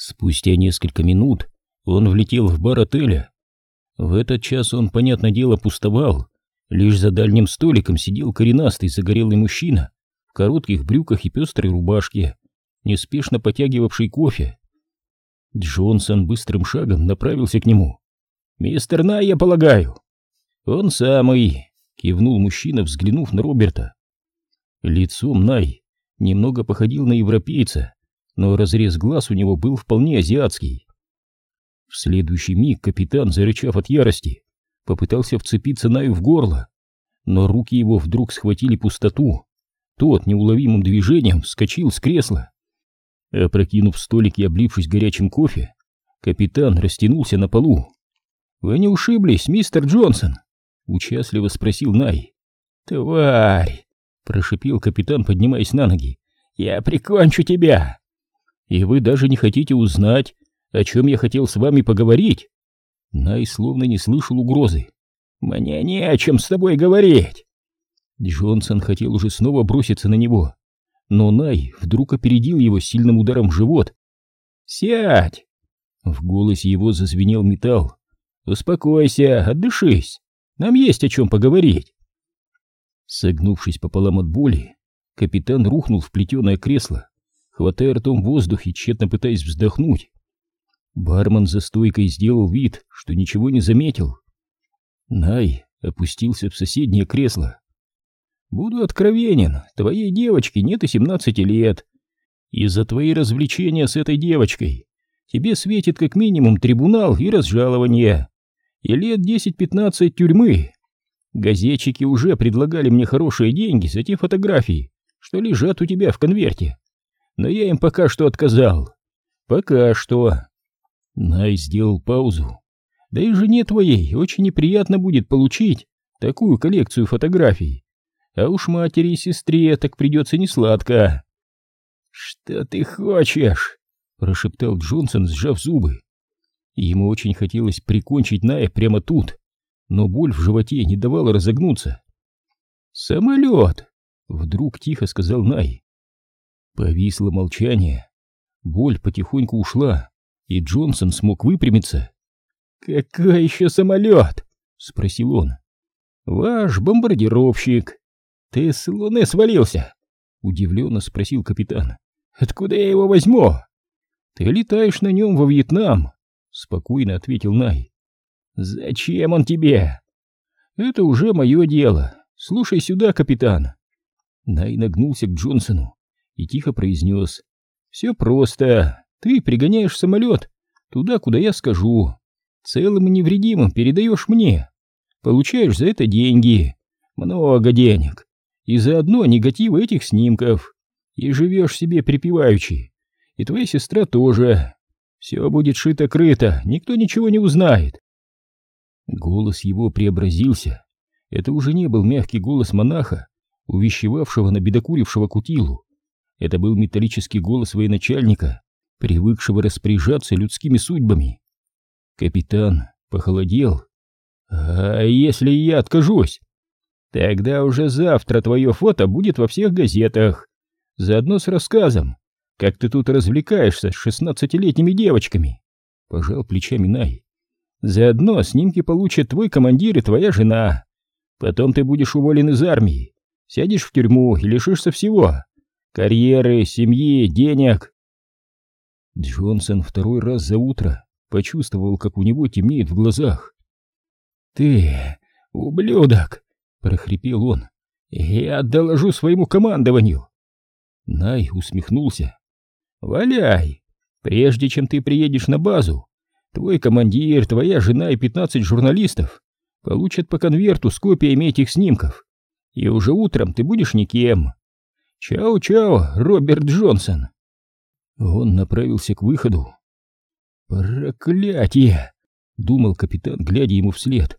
Спустя несколько минут он влетел в бар отеля. В этот час он, понятное дело, пустовал. Лишь за дальним столиком сидел коренастый загорелый мужчина в коротких брюках и пестрой рубашке, неспешно потягивавший кофе. Джонсон быстрым шагом направился к нему. «Мистер Най, я полагаю?» «Он самый», — кивнул мужчина, взглянув на Роберта. Лицом Най немного походил на европейца, но разрез глаз у него был вполне азиатский. В следующий миг капитан, зарычав от ярости, попытался вцепиться Наю в горло, но руки его вдруг схватили пустоту. Тот неуловимым движением вскочил с кресла. Опрокинув столик и облившись горячим кофе, капитан растянулся на полу. «Вы не ушиблись, мистер Джонсон?» — участливо спросил Най. «Тварь!» — прошипел капитан, поднимаясь на ноги. «Я прикончу тебя!» «И вы даже не хотите узнать, о чем я хотел с вами поговорить?» Най словно не слышал угрозы. «Мне не о чем с тобой говорить!» Джонсон хотел уже снова броситься на него, но Най вдруг опередил его сильным ударом в живот. «Сядь!» В голосе его зазвенел металл. «Успокойся, отдышись, нам есть о чем поговорить!» Согнувшись пополам от боли, капитан рухнул в плетеное кресло, хватая ртом воздух и тщетно пытаясь вздохнуть. Бармен за стойкой сделал вид, что ничего не заметил. Най опустился в соседнее кресло. «Буду откровенен, твоей девочке нет и семнадцати лет. Из-за твоей развлечения с этой девочкой тебе светит как минимум трибунал и разжалование, и лет десять-пятнадцать тюрьмы. Газетчики уже предлагали мне хорошие деньги за те фотографии, что лежат у тебя в конверте. Но я им пока что отказал. Пока что. Най сделал паузу. Да и жене твоей очень неприятно будет получить такую коллекцию фотографий. А уж матери и сестре так придется несладко. «Что ты хочешь?» — прошептал Джонсон, сжав зубы. Ему очень хотелось прикончить Ная прямо тут, но боль в животе не давала разогнуться. «Самолет!» — вдруг тихо сказал Най. Повисло молчание. Боль потихоньку ушла, и Джонсон смог выпрямиться. «Какой еще самолет?» — спросил он. «Ваш бомбардировщик. Ты с луны свалился?» — удивленно спросил капитан. «Откуда я его возьму?» «Ты летаешь на нем во Вьетнам», — спокойно ответил Най. «Зачем он тебе?» «Это уже мое дело. Слушай сюда, капитан». Най нагнулся к Джонсону и тихо произнес. «Все просто. Ты пригоняешь самолет туда, куда я скажу. Целым и невредимым передаешь мне. Получаешь за это деньги. Много денег. И заодно негативы этих снимков. И живешь себе припеваючи. И твоя сестра тоже. Все будет шито-крыто, никто ничего не узнает. Голос его преобразился. Это уже не был мягкий голос монаха, увещевавшего на бедокурившего кутилу. Это был металлический голос военачальника, привыкшего распоряжаться людскими судьбами. Капитан похолодел. «А если я откажусь? Тогда уже завтра твое фото будет во всех газетах, заодно с рассказом, как ты тут развлекаешься с шестнадцатилетними девочками», — пожал плечами Най. «Заодно снимки получат твой командир и твоя жена. Потом ты будешь уволен из армии, сядешь в тюрьму и лишишься всего — карьеры, семьи, денег, Джонсон второй раз за утро почувствовал, как у него темнеет в глазах. «Ты, ублюдок!» — прохрипел он. «Я доложу своему командованию!» Най усмехнулся. «Валяй! Прежде чем ты приедешь на базу, твой командир, твоя жена и пятнадцать журналистов получат по конверту с копиями этих снимков, и уже утром ты будешь никем. Чао-чао, Роберт Джонсон!» Он направился к выходу. «Проклятие!» — думал капитан, глядя ему вслед.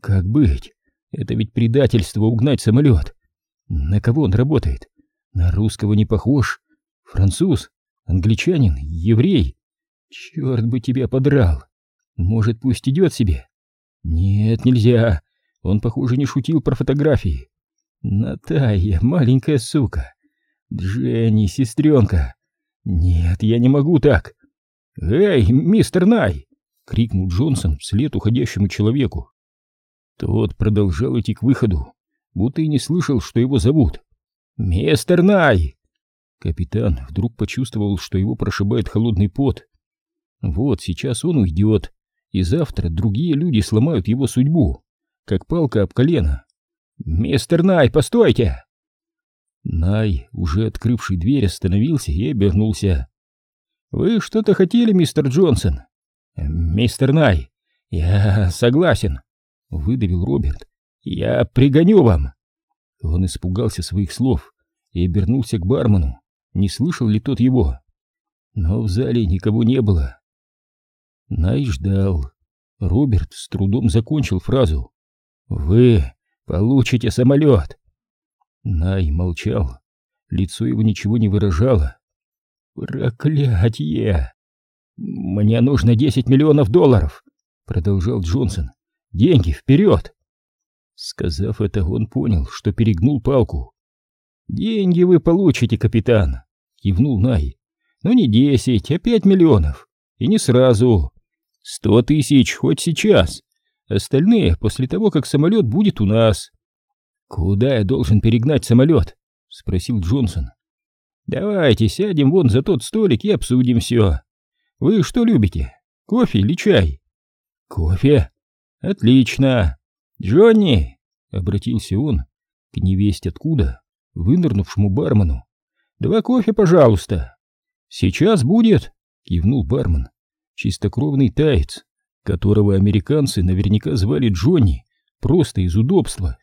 «Как быть? Это ведь предательство угнать самолет. На кого он работает? На русского не похож. Француз? Англичанин? Еврей? Черт бы тебя подрал! Может, пусть идет себе? Нет, нельзя. Он, похоже, не шутил про фотографии. Наталья, маленькая сука. Дженни, сестренка. Нет, я не могу так. «Эй, мистер Най!» — крикнул Джонсон вслед уходящему человеку. Тот продолжал идти к выходу, будто и не слышал, что его зовут. «Мистер Най!» Капитан вдруг почувствовал, что его прошибает холодный пот. Вот сейчас он уйдет, и завтра другие люди сломают его судьбу, как палка об колено. «Мистер Най, постойте!» Най, уже открывший дверь, остановился и обернулся. «Вы что-то хотели, мистер Джонсон?» «Мистер Най, я согласен», — выдавил Роберт. «Я пригоню вам». Он испугался своих слов и обернулся к бармену, не слышал ли тот его. Но в зале никого не было. Най ждал. Роберт с трудом закончил фразу. «Вы получите самолет!» Най молчал. Лицо его ничего не выражало. «Проклятье! Мне нужно десять миллионов долларов!» Продолжал Джонсон. «Деньги вперед!» Сказав это, он понял, что перегнул палку. «Деньги вы получите, капитан!» Кивнул Най. «Но не десять, а пять миллионов. И не сразу. Сто тысяч хоть сейчас. Остальные после того, как самолет будет у нас. Куда я должен перегнать самолет? Спросил Джонсон. Давайте сядем вон за тот столик и обсудим все. Вы что любите? Кофе или чай? Кофе. Отлично. Джонни, обратился он к невесть откуда, вынырнувшему бармену. Два кофе, пожалуйста. Сейчас будет, кивнул бармен чистокровный таец, которого американцы наверняка звали Джонни, просто из удобства.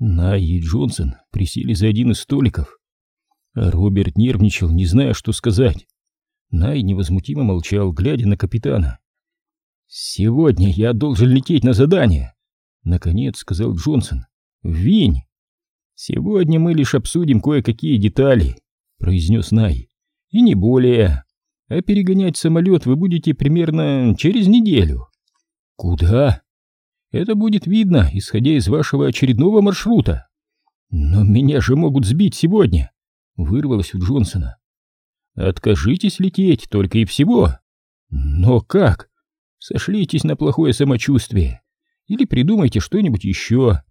Най и Джонсон присели за один из столиков. Роберт нервничал, не зная, что сказать. Най невозмутимо молчал, глядя на капитана. «Сегодня я должен лететь на задание», — наконец сказал Джонсон. «В Винь». «Сегодня мы лишь обсудим кое-какие детали», — произнес Най. «И не более а перегонять самолет вы будете примерно через неделю. Куда? Это будет видно, исходя из вашего очередного маршрута. Но меня же могут сбить сегодня, вырвалось у Джонсона. Откажитесь лететь только и всего. Но как? Сошлитесь на плохое самочувствие или придумайте что-нибудь еще.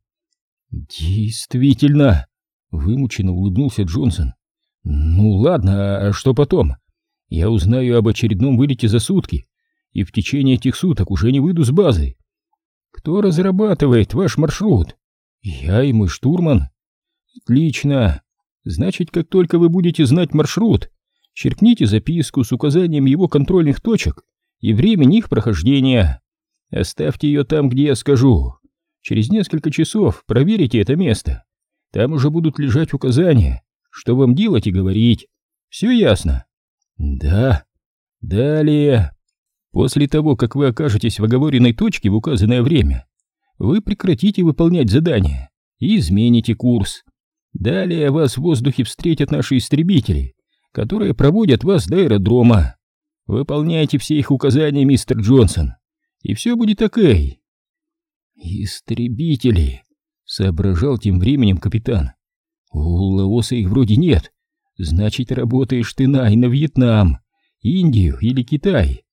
Действительно, вымученно улыбнулся Джонсон. Ну ладно, а что потом? я узнаю об очередном вылете за сутки, и в течение этих суток уже не выйду с базы. Кто разрабатывает ваш маршрут? Я и мой штурман. Отлично. Значит, как только вы будете знать маршрут, черкните записку с указанием его контрольных точек и времени их прохождения. Оставьте ее там, где я скажу. Через несколько часов проверите это место. Там уже будут лежать указания, что вам делать и говорить. Все ясно? Да. Далее. После того, как вы окажетесь в оговоренной точке в указанное время, вы прекратите выполнять задание и измените курс. Далее вас в воздухе встретят наши истребители, которые проводят вас до аэродрома. Выполняйте все их указания, мистер Джонсон, и все будет окей. Истребители, соображал тем временем капитан. У Лаоса их вроде нет, Значит, работаешь ты на и на Вьетнам, Индию или Китай.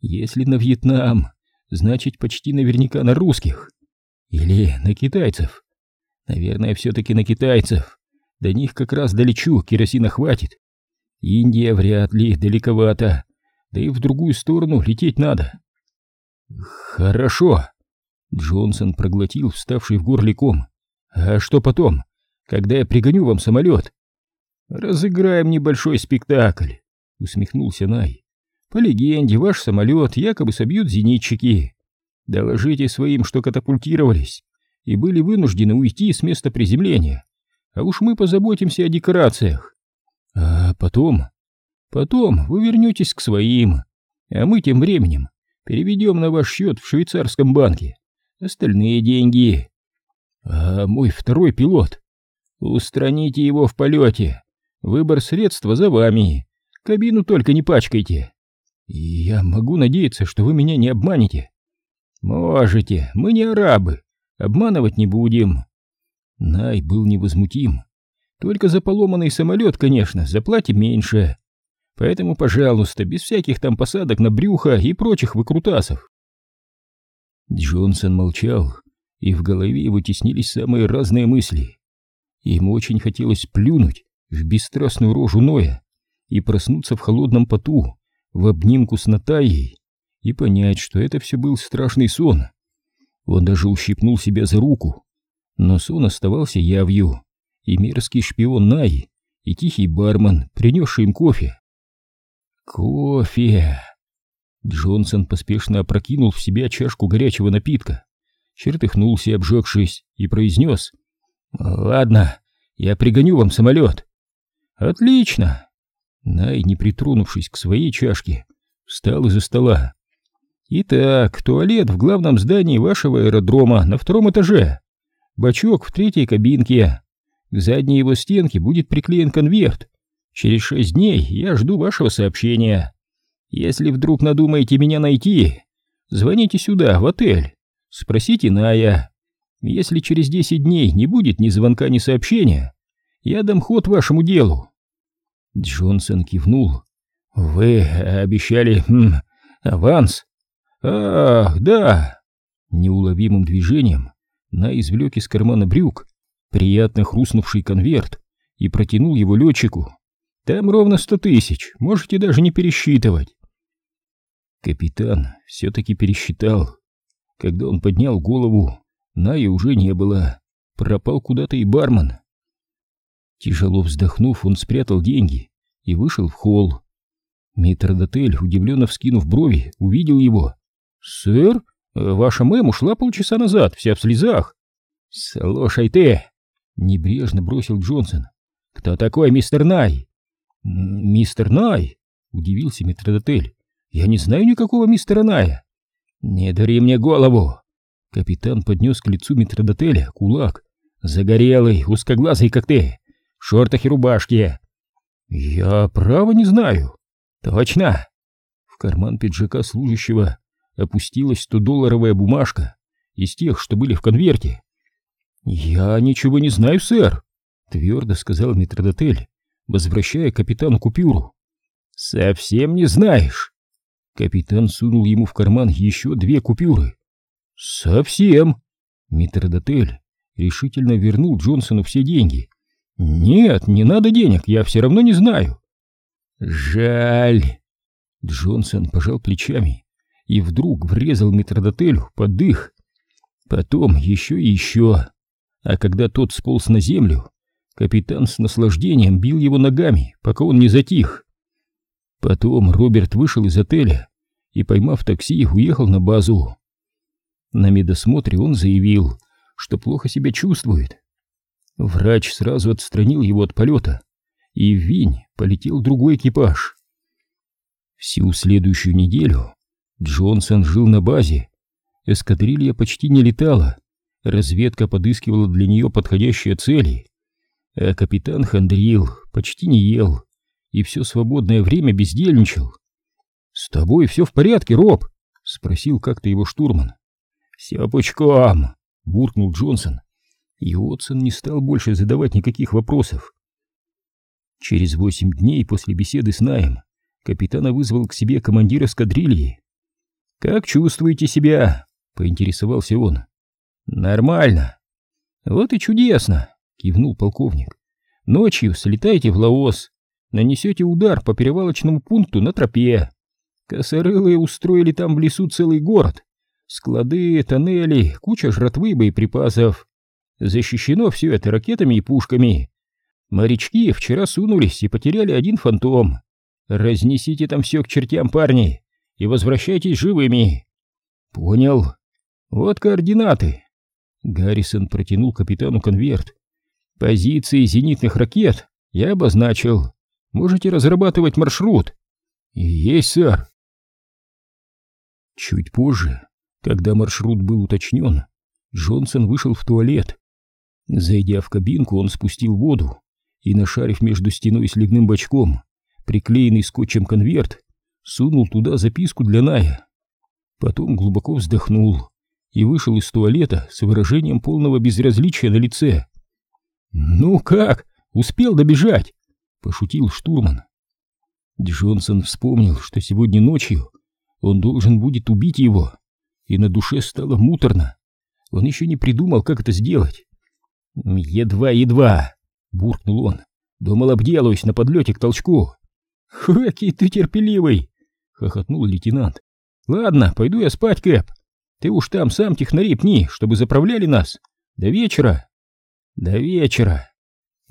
Если на Вьетнам, значит, почти наверняка на русских. Или на китайцев. Наверное, все-таки на китайцев. До них как раз долечу, керосина хватит. Индия вряд ли, далековато. Да и в другую сторону лететь надо. Хорошо. Джонсон проглотил вставший в горле ком. А что потом, когда я пригоню вам самолет? «Разыграем небольшой спектакль», — усмехнулся Най. «По легенде, ваш самолет якобы собьют зенитчики. Доложите своим, что катапультировались и были вынуждены уйти с места приземления. А уж мы позаботимся о декорациях. А потом... Потом вы вернетесь к своим, а мы тем временем переведем на ваш счет в швейцарском банке остальные деньги. А мой второй пилот... Устраните его в полете, Выбор средства за вами. Кабину только не пачкайте. Я могу надеяться, что вы меня не обманете. Можете, мы не арабы. Обманывать не будем. Най был невозмутим. Только за поломанный самолет, конечно, заплатим меньше. Поэтому, пожалуйста, без всяких там посадок на брюхо и прочих выкрутасов. Джонсон молчал, и в голове его теснились самые разные мысли. Ему очень хотелось плюнуть в бесстрастную рожу Ноя и проснуться в холодном поту, в обнимку с Натальей, и понять, что это все был страшный сон. Он даже ущипнул себя за руку, но сон оставался явью, и мерзкий шпион Най, и тихий бармен, принесший им кофе. Кофе! Джонсон поспешно опрокинул в себя чашку горячего напитка, чертыхнулся, обжегшись, и произнес «Ладно, я пригоню вам самолет». «Отлично!» Най, не притронувшись к своей чашке, встал из-за стола. «Итак, туалет в главном здании вашего аэродрома на втором этаже. Бачок в третьей кабинке. К задней его стенке будет приклеен конверт. Через шесть дней я жду вашего сообщения. Если вдруг надумаете меня найти, звоните сюда, в отель. Спросите Ная. Если через десять дней не будет ни звонка, ни сообщения, я дам ход вашему делу. Джонсон кивнул. Вы обещали хм, аванс? Ах, да. Неуловимым движением на извлек из кармана брюк приятно хрустнувший конверт и протянул его летчику. Там ровно сто тысяч, можете даже не пересчитывать. Капитан все-таки пересчитал. Когда он поднял голову, Наи уже не было. Пропал куда-то и бармен. Тяжело вздохнув, он спрятал деньги и вышел в холл. Митродотель, удивленно вскинув брови, увидел его. «Сэр, ваша мэм ушла полчаса назад, вся в слезах». «Слушай ты!» — небрежно бросил Джонсон. «Кто такой мистер Най?» «Мистер Най?» — удивился Митродотель. Я не знаю никакого мистера Ная. Не дури мне голову. Капитан поднес к лицу метродотеля кулак. Загорелый, узкоглазый, как ты. Шортах и рубашке. Я право не знаю. Точно. В карман пиджака служащего опустилась 100-долларовая бумажка из тех, что были в конверте. «Я ничего не знаю, сэр», — твердо сказал метродотель, возвращая капитану купюру. «Совсем не знаешь?» Капитан сунул ему в карман еще две купюры. «Совсем!» Митродотель решительно вернул Джонсону все деньги. «Нет, не надо денег, я все равно не знаю». «Жаль!» Джонсон пожал плечами и вдруг врезал Митродотелю под дых. Потом еще и еще. А когда тот сполз на землю, капитан с наслаждением бил его ногами, пока он не затих. Потом Роберт вышел из отеля и, поймав такси, уехал на базу. На медосмотре он заявил, что плохо себя чувствует. Врач сразу отстранил его от полета, и в Винь полетел другой экипаж. Всю следующую неделю Джонсон жил на базе. Эскадрилья почти не летала, разведка подыскивала для нее подходящие цели, а капитан хандрил, почти не ел и все свободное время бездельничал. «С тобой все в порядке, Роб?» — спросил как-то его штурман. «Все пучком!» — буркнул Джонсон. И Отсон не стал больше задавать никаких вопросов. Через восемь дней после беседы с Наем капитана вызвал к себе командир эскадрильи. «Как чувствуете себя?» — поинтересовался он. «Нормально». «Вот и чудесно!» — кивнул полковник. «Ночью слетайте в Лаос, нанесете удар по перевалочному пункту на тропе. Косорылые устроили там в лесу целый город. Склады, тоннели, куча жратвы и боеприпасов. Защищено все это ракетами и пушками. Морячки вчера сунулись и потеряли один фантом. Разнесите там все к чертям, парни, и возвращайтесь живыми. Понял. Вот координаты. Гаррисон протянул капитану конверт. Позиции зенитных ракет я обозначил. Можете разрабатывать маршрут. Есть, сэр. Чуть позже, когда маршрут был уточнен, Джонсон вышел в туалет. Зайдя в кабинку, он спустил воду и, нашарив между стеной и сливным бачком, приклеенный скотчем конверт, сунул туда записку для Ная. Потом глубоко вздохнул и вышел из туалета с выражением полного безразличия на лице. «Ну как? Успел добежать?» — пошутил штурман. Джонсон вспомнил, что сегодня ночью он должен будет убить его, и на душе стало муторно. Он еще не придумал, как это сделать. «Едва-едва!» — буркнул он. «Думал, обделаюсь на подлете к толчку». «Какий ты терпеливый!» — хохотнул лейтенант. «Ладно, пойду я спать, Кэп. Ты уж там сам технари пни, чтобы заправляли нас. До вечера!» «До вечера!»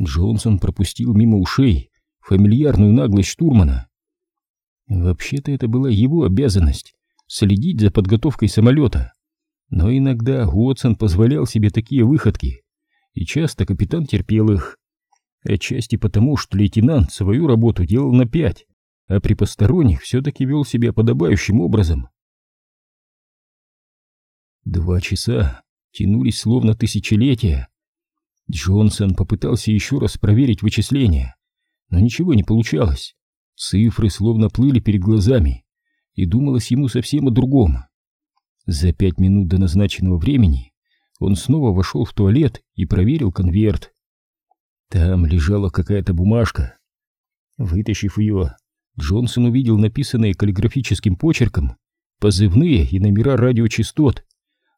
Джонсон пропустил мимо ушей фамильярную наглость штурмана. Вообще-то это была его обязанность — следить за подготовкой самолета. Но иногда Уотсон позволял себе такие выходки, и часто капитан терпел их. Отчасти потому, что лейтенант свою работу делал на пять, а при посторонних все-таки вел себя подобающим образом. Два часа тянулись словно тысячелетия. Джонсон попытался еще раз проверить вычисления, но ничего не получалось. Цифры словно плыли перед глазами, и думалось ему совсем о другом. За пять минут до назначенного времени он снова вошел в туалет и проверил конверт. Там лежала какая-то бумажка. Вытащив ее, Джонсон увидел написанные каллиграфическим почерком позывные и номера радиочастот,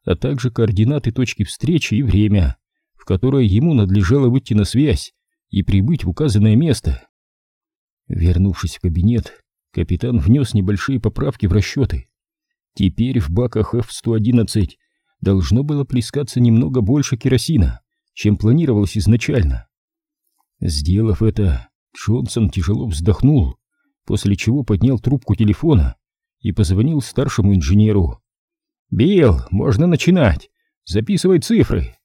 а также координаты точки встречи и время, в которое ему надлежало выйти на связь и прибыть в указанное место. Вернувшись в кабинет, капитан внес небольшие поправки в расчеты. Теперь в баках F-111 должно было плескаться немного больше керосина, чем планировалось изначально. Сделав это, Джонсон тяжело вздохнул, после чего поднял трубку телефона и позвонил старшему инженеру. «Билл, можно начинать. Записывай цифры».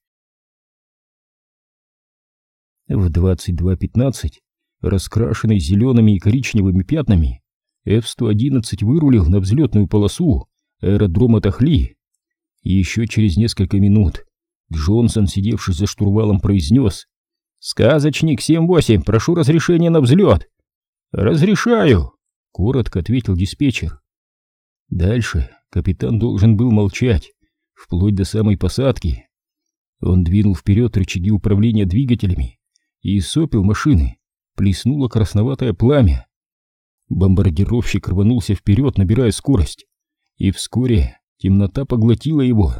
В 22.15, раскрашенный зелеными и коричневыми пятнами, F-111 вырулил на взлетную полосу аэродрома Тахли. Еще через несколько минут Джонсон, сидевший за штурвалом, произнес «Сказочник 7-8, прошу разрешения на взлет». «Разрешаю», — коротко ответил диспетчер. Дальше капитан должен был молчать, вплоть до самой посадки. Он двинул вперед рычаги управления двигателями, и из сопел машины плеснуло красноватое пламя. Бомбардировщик рванулся вперед, набирая скорость, и вскоре темнота поглотила его.